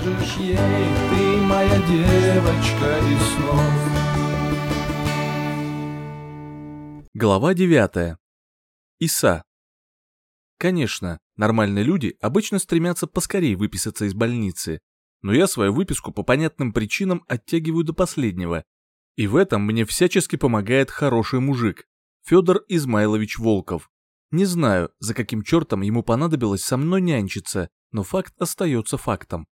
скажешь ей, ты моя девочка из снов. Глава 9. Иса. Конечно, нормальные люди обычно стремятся поскорее выписаться из больницы, но я свою выписку по понятным причинам оттягиваю до последнего. И в этом мне всячески помогает хороший мужик, Федор Измайлович Волков. Не знаю, за каким чертом ему понадобилось со мной нянчиться, но факт остается фактом.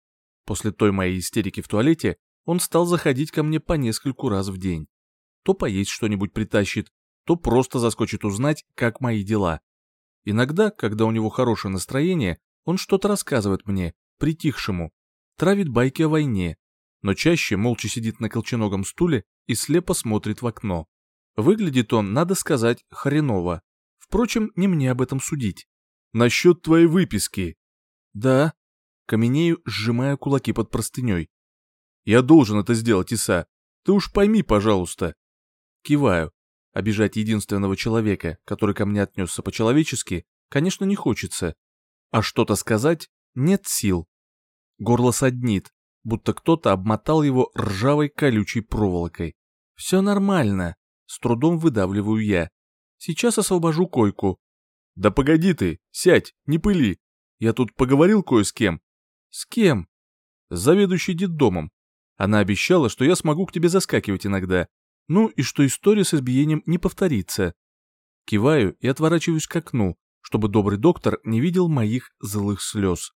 После той моей истерики в туалете он стал заходить ко мне по нескольку раз в день. То поесть что-нибудь притащит, то просто заскочит узнать, как мои дела. Иногда, когда у него хорошее настроение, он что-то рассказывает мне, притихшему, травит байки о войне, но чаще молча сидит на колченогом стуле и слепо смотрит в окно. Выглядит он, надо сказать, хреново. Впрочем, не мне об этом судить. Насчет твоей выписки. Да. Каменею, сжимая кулаки под простыней. Я должен это сделать, Иса. Ты уж пойми, пожалуйста. Киваю. Обижать единственного человека, который ко мне отнесся по-человечески, конечно, не хочется. А что-то сказать нет сил. Горло саднит, будто кто-то обмотал его ржавой колючей проволокой. Все нормально, с трудом выдавливаю я. Сейчас освобожу койку. Да погоди ты, сядь, не пыли. Я тут поговорил кое с кем. С кем? С заведующей детдомом. Она обещала, что я смогу к тебе заскакивать иногда, ну и что история с избиением не повторится. Киваю и отворачиваюсь к окну, чтобы добрый доктор не видел моих злых слез.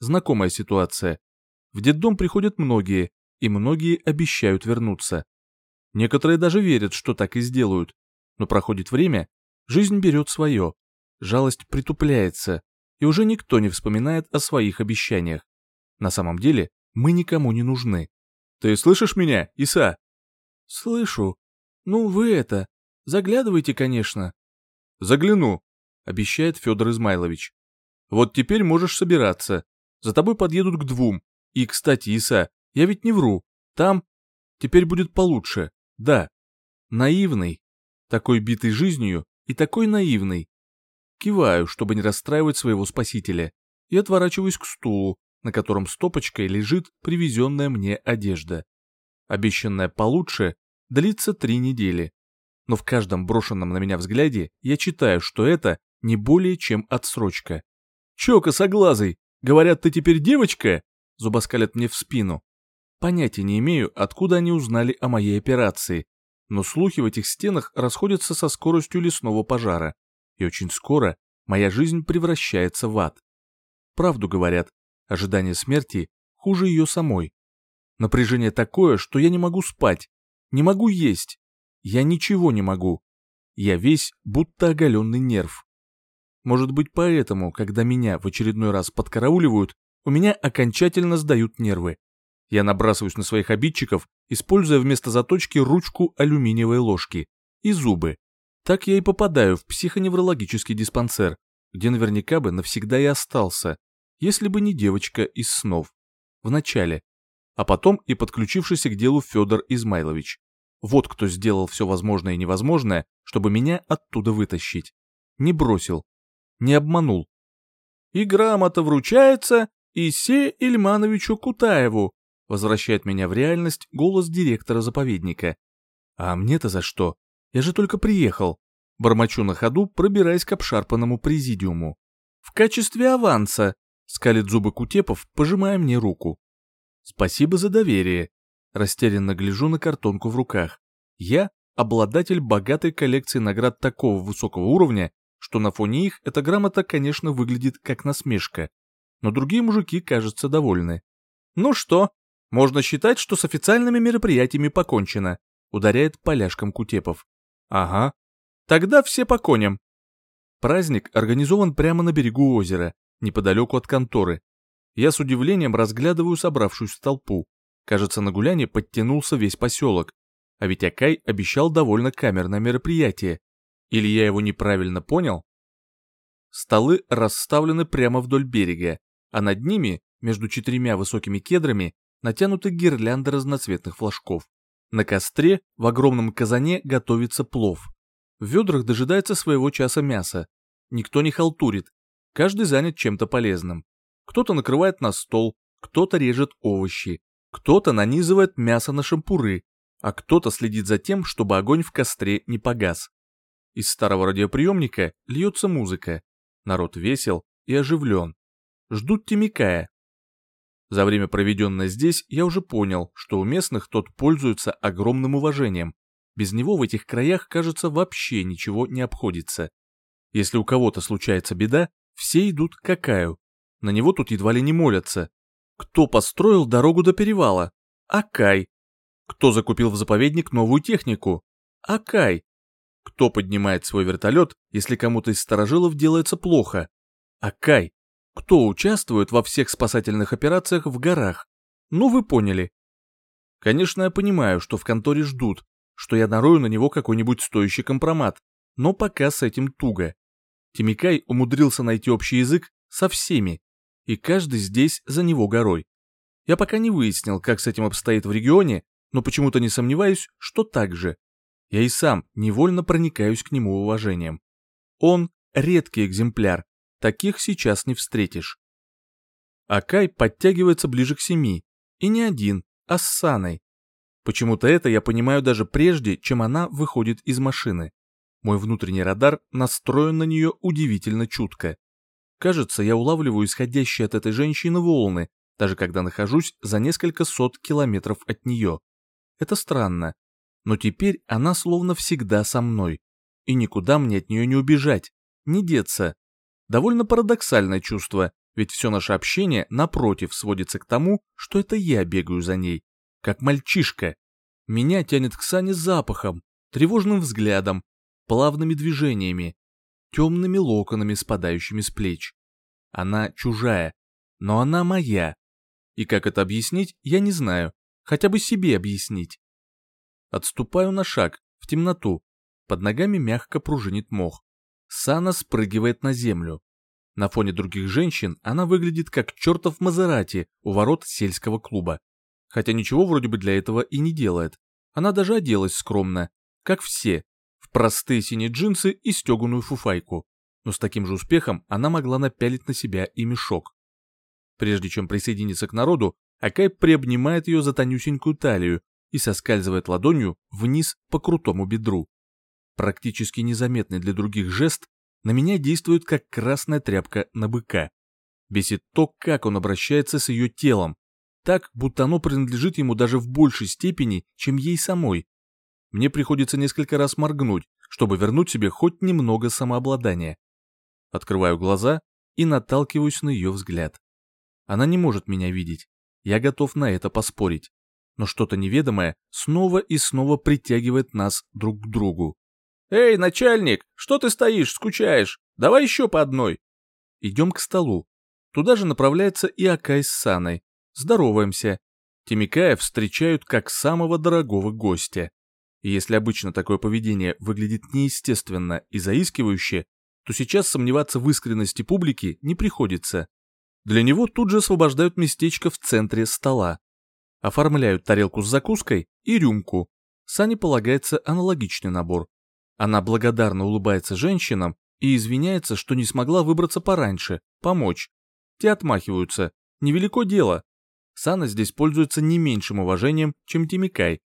Знакомая ситуация. В детдом приходят многие, и многие обещают вернуться. Некоторые даже верят, что так и сделают. Но проходит время, жизнь берет свое, жалость притупляется, и уже никто не вспоминает о своих обещаниях. На самом деле, мы никому не нужны. «Ты слышишь меня, Иса?» «Слышу. Ну, вы это, заглядывайте, конечно». «Загляну», — обещает Федор Измайлович. «Вот теперь можешь собираться. За тобой подъедут к двум. И, кстати, Иса, я ведь не вру. Там теперь будет получше. Да. Наивный. Такой битый жизнью и такой наивный. Киваю, чтобы не расстраивать своего спасителя, и отворачиваюсь к стулу, на котором стопочкой лежит привезенная мне одежда. Обещанная получше длится три недели. Но в каждом брошенном на меня взгляде я читаю, что это не более чем отсрочка. «Чё, косоглазый, говорят, ты теперь девочка?» Зубоскалят мне в спину. Понятия не имею, откуда они узнали о моей операции, но слухи в этих стенах расходятся со скоростью лесного пожара, и очень скоро моя жизнь превращается в ад. Правду говорят, ожидание смерти хуже ее самой. Напряжение такое, что я не могу спать, не могу есть. Я ничего не могу. Я весь будто оголенный нерв. Может быть поэтому, когда меня в очередной раз подкарауливают, у меня окончательно сдают нервы. Я набрасываюсь на своих обидчиков, используя вместо заточки ручку алюминиевой ложки и зубы. Так я и попадаю в психоневрологический диспансер, где наверняка бы навсегда и остался, если бы не девочка из снов. В начале а потом и подключившийся к делу Федор Измайлович. Вот кто сделал все возможное и невозможное, чтобы меня оттуда вытащить. Не бросил, не обманул. И грамота вручается Исе Ильмановичу Кутаеву, возвращает меня в реальность голос директора заповедника. А мне-то за что? Я же только приехал. Бормочу на ходу, пробираясь к обшарпанному президиуму. В качестве аванса, скалит зубы Кутепов, пожимая мне руку. Спасибо за доверие. Растерянно гляжу на картонку в руках. Я обладатель богатой коллекции наград такого высокого уровня, что на фоне их эта грамота, конечно, выглядит как насмешка. Но другие мужики, кажется, довольны. Ну что, можно считать, что с официальными мероприятиями покончено, ударяет поляшком Кутепов. Ага. Тогда все по коням. Праздник организован прямо на берегу озера, неподалеку от конторы, я с удивлением разглядываю собравшуюся толпу. Кажется, на гуляне подтянулся весь поселок. А ведь Акай обещал довольно камерное мероприятие. Или я его неправильно понял? Столы расставлены прямо вдоль берега, а над ними, между четырьмя высокими кедрами, натянуты гирлянды разноцветных флажков. На костре в огромном казане готовится плов. В ведрах дожидается своего часа мясо. Никто не халтурит, каждый занят чем-то полезным. Кто-то накрывает на стол, кто-то режет овощи, кто-то нанизывает мясо на шампуры, а кто-то следит за тем, чтобы огонь в костре не погас. Из старого радиоприемника льется музыка. Народ весел и оживлен. Ждут Тимикая. За время, проведенное здесь, я уже понял, что у местных тот пользуется огромным уважением. Без него в этих краях, кажется, вообще ничего не обходится. Если у кого-то случается беда, все идут к Акаю. На него тут едва ли не молятся. Кто построил дорогу до перевала? Акай. Кто закупил в заповедник новую технику? Акай. Кто поднимает свой вертолет, если кому-то из сторожилов делается плохо? Акай. Кто участвует во всех спасательных операциях в горах? Ну вы поняли. Конечно, я понимаю, что в конторе ждут, что я нарою на него какой-нибудь стоящий компромат, но пока с этим туго. Тимикай умудрился найти общий язык со всеми, и каждый здесь за него горой. Я пока не выяснил, как с этим обстоит в регионе, но почему-то не сомневаюсь, что так же. Я и сам невольно проникаюсь к нему уважением. Он редкий экземпляр, таких сейчас не встретишь. Акай подтягивается ближе к семи, и не один, а с Саной. Почему-то это я понимаю даже прежде, чем она выходит из машины. Мой внутренний радар настроен на нее удивительно чутко. Кажется, я улавливаю исходящие от этой женщины волны, даже когда нахожусь за несколько сот километров от нее. Это странно. Но теперь она словно всегда со мной. И никуда мне от нее не убежать, не деться. Довольно парадоксальное чувство, ведь все наше общение, напротив, сводится к тому, что это я бегаю за ней, как мальчишка. Меня тянет к Сане запахом, тревожным взглядом, плавными движениями, темными локонами, спадающими с плеч. Она чужая, но она моя. И как это объяснить, я не знаю, хотя бы себе объяснить. Отступаю на шаг, в темноту, под ногами мягко пружинит мох. Сана спрыгивает на землю. На фоне других женщин она выглядит как чертов Мазерати у ворот сельского клуба. Хотя ничего вроде бы для этого и не делает. Она даже оделась скромно, как все, простые синие джинсы и стеганую фуфайку, но с таким же успехом она могла напялить на себя и мешок. Прежде чем присоединиться к народу, Акай приобнимает ее за тонюсенькую талию и соскальзывает ладонью вниз по крутому бедру. Практически незаметный для других жест на меня действует как красная тряпка на быка. Бесит то, как он обращается с ее телом, так, будто оно принадлежит ему даже в большей степени, чем ей самой, мне приходится несколько раз моргнуть, чтобы вернуть себе хоть немного самообладания. Открываю глаза и наталкиваюсь на ее взгляд. Она не может меня видеть. Я готов на это поспорить. Но что-то неведомое снова и снова притягивает нас друг к другу. «Эй, начальник, что ты стоишь, скучаешь? Давай еще по одной!» Идем к столу. Туда же направляется и Акай с Саной. Здороваемся. Тимикая встречают как самого дорогого гостя. И если обычно такое поведение выглядит неестественно и заискивающе, то сейчас сомневаться в искренности публики не приходится. Для него тут же освобождают местечко в центре стола. Оформляют тарелку с закуской и рюмку. Сане полагается аналогичный набор. Она благодарно улыбается женщинам и извиняется, что не смогла выбраться пораньше, помочь. Те отмахиваются. Невелико дело. Сана здесь пользуется не меньшим уважением, чем Тимикай,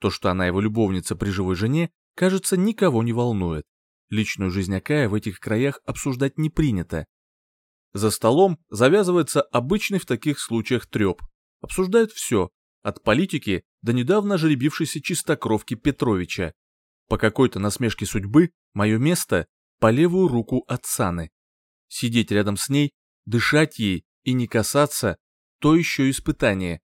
то, что она его любовница при живой жене, кажется, никого не волнует. Личную жизнь Акая в этих краях обсуждать не принято. За столом завязывается обычный в таких случаях треп. Обсуждают все, от политики до недавно жеребившейся чистокровки Петровича. По какой-то насмешке судьбы мое место по левую руку от Саны. Сидеть рядом с ней, дышать ей и не касаться – то еще испытание.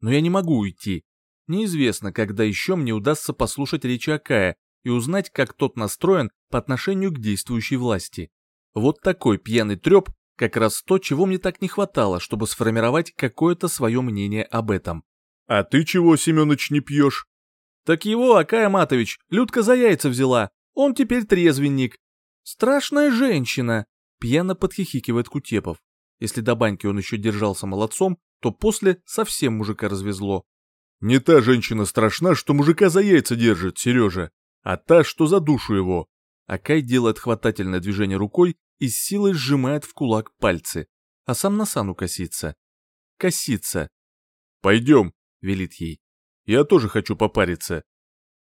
Но я не могу уйти, Неизвестно, когда еще мне удастся послушать речи Акая и узнать, как тот настроен по отношению к действующей власти. Вот такой пьяный треп как раз то, чего мне так не хватало, чтобы сформировать какое-то свое мнение об этом. «А ты чего, Семенович, не пьешь?» «Так его, Акая Матович, Людка за яйца взяла, он теперь трезвенник». «Страшная женщина», — пьяно подхихикивает Кутепов. Если до баньки он еще держался молодцом, то после совсем мужика развезло. Не та женщина страшна, что мужика за яйца держит, Сережа, а та, что за душу его. Акай делает хватательное движение рукой и с силой сжимает в кулак пальцы, а сам на Сану косится. косится. «Пойдем», — велит ей. «Я тоже хочу попариться».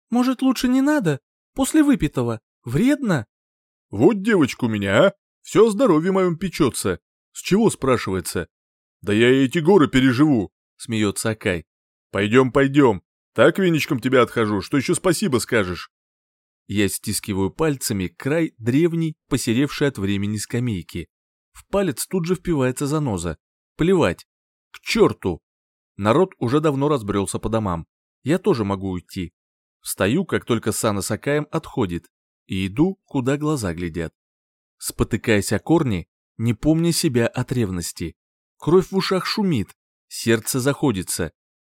«Может, лучше не надо? После выпитого. Вредно?» «Вот девочка у меня, а? Все о здоровье моем печется. С чего, спрашивается? Да я и эти горы переживу», — смеется Акай. «Пойдем, пойдем. Так веничком тебя отхожу, что еще спасибо скажешь». Я стискиваю пальцами край древней, посеревшей от времени скамейки. В палец тут же впивается заноза. Плевать. К черту! Народ уже давно разбрелся по домам. Я тоже могу уйти. Встаю, как только Сана с Акаем отходит, и иду, куда глаза глядят. Спотыкаясь о корни, не помня себя от ревности. Кровь в ушах шумит, сердце заходится.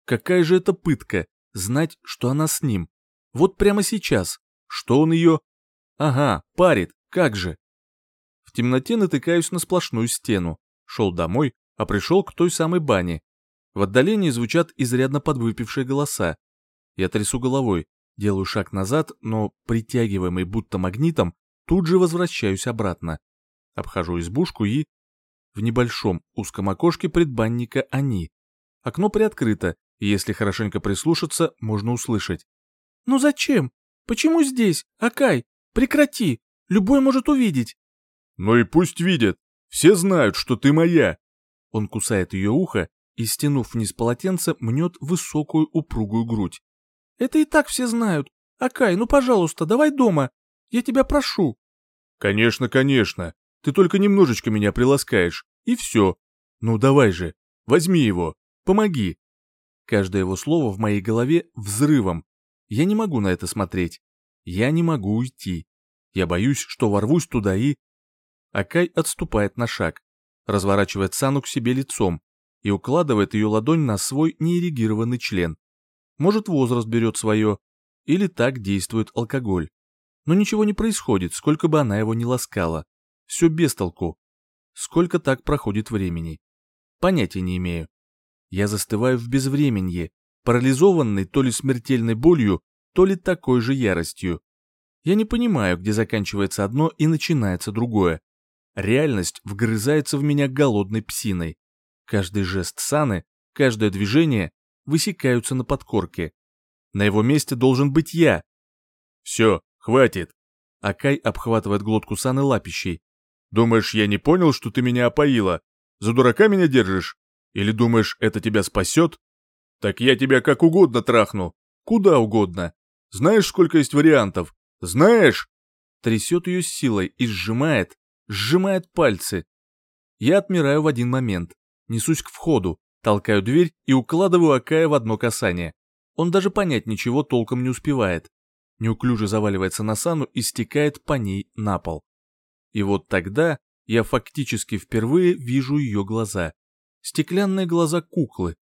Какая же это пытка, знать, что она с ним. Вот прямо сейчас. Что он ее... Ага, парит, как же. В темноте натыкаюсь на сплошную стену. Шел домой, а пришел к той самой бане. В отдалении звучат изрядно подвыпившие голоса. Я трясу головой, делаю шаг назад, но, притягиваемый будто магнитом, тут же возвращаюсь обратно. Обхожу избушку и... В небольшом узком окошке предбанника они. Окно приоткрыто, если хорошенько прислушаться, можно услышать. «Ну зачем? Почему здесь? Акай, прекрати, любой может увидеть». «Ну и пусть видят, все знают, что ты моя». Он кусает ее ухо и, стянув вниз полотенце, мнет высокую упругую грудь. «Это и так все знают. Акай, ну пожалуйста, давай дома. Я тебя прошу». «Конечно, конечно. Ты только немножечко меня приласкаешь, и все. Ну давай же, возьми его, помоги». Каждое его слово в моей голове взрывом. Я не могу на это смотреть. Я не могу уйти. Я боюсь, что ворвусь туда и... Акай отступает на шаг, разворачивает Сану к себе лицом и укладывает ее ладонь на свой неэрегированный член. Может, возраст берет свое, или так действует алкоголь. Но ничего не происходит, сколько бы она его ни ласкала. Все без толку. Сколько так проходит времени? Понятия не имею. Я застываю в безвременье, парализованный то ли смертельной болью, то ли такой же яростью. Я не понимаю, где заканчивается одно и начинается другое. Реальность вгрызается в меня голодной псиной. Каждый жест Саны, каждое движение высекаются на подкорке. На его месте должен быть я. Все, хватит. Акай обхватывает глотку Саны лапищей. Думаешь, я не понял, что ты меня опоила? За дурака меня держишь? Или думаешь, это тебя спасет? Так я тебя как угодно трахну. Куда угодно. Знаешь, сколько есть вариантов? Знаешь?» Трясет ее силой и сжимает, сжимает пальцы. Я отмираю в один момент. Несусь к входу, толкаю дверь и укладываю Акая в одно касание. Он даже понять ничего толком не успевает. Неуклюже заваливается на сану и стекает по ней на пол. И вот тогда я фактически впервые вижу ее глаза. Стеклянные глаза куклы.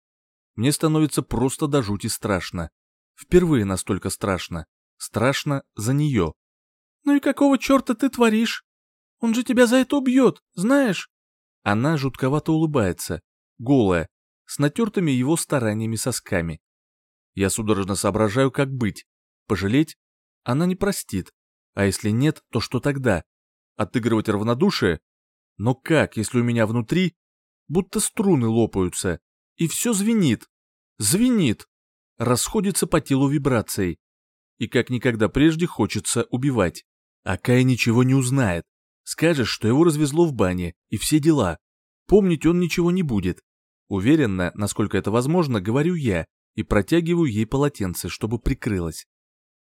Мне становится просто до жути страшно. Впервые настолько страшно. Страшно за нее. «Ну и какого черта ты творишь? Он же тебя за это убьет, знаешь?» Она жутковато улыбается, голая, с натертыми его стараниями сосками. Я судорожно соображаю, как быть. Пожалеть? Она не простит. А если нет, то что тогда? Отыгрывать равнодушие? Но как, если у меня внутри будто струны лопаются, и все звенит, звенит, расходится по телу вибрацией, и как никогда прежде хочется убивать. А Кай ничего не узнает. Скажешь, что его развезло в бане, и все дела. Помнить он ничего не будет. Уверенно, насколько это возможно, говорю я и протягиваю ей полотенце, чтобы прикрылась.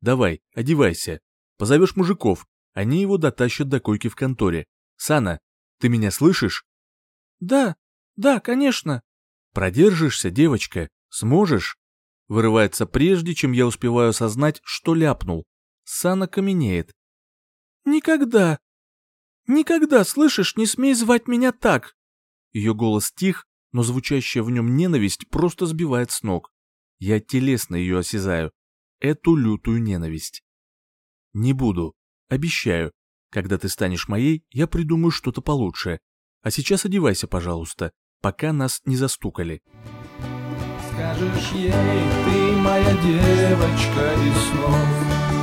Давай, одевайся. Позовешь мужиков, они его дотащат до койки в конторе. Сана, ты меня слышишь? Да, да, конечно. Продержишься, девочка, сможешь? Вырывается прежде, чем я успеваю осознать, что ляпнул. Сана каменеет. «Никогда! Никогда, слышишь, не смей звать меня так!» Ее голос тих, но звучащая в нем ненависть просто сбивает с ног. Я телесно ее осязаю. Эту лютую ненависть. Не буду. Обещаю. Когда ты станешь моей, я придумаю что-то получше. А сейчас одевайся, пожалуйста, пока нас не застукали скажешь ей, ты моя девочка из снов.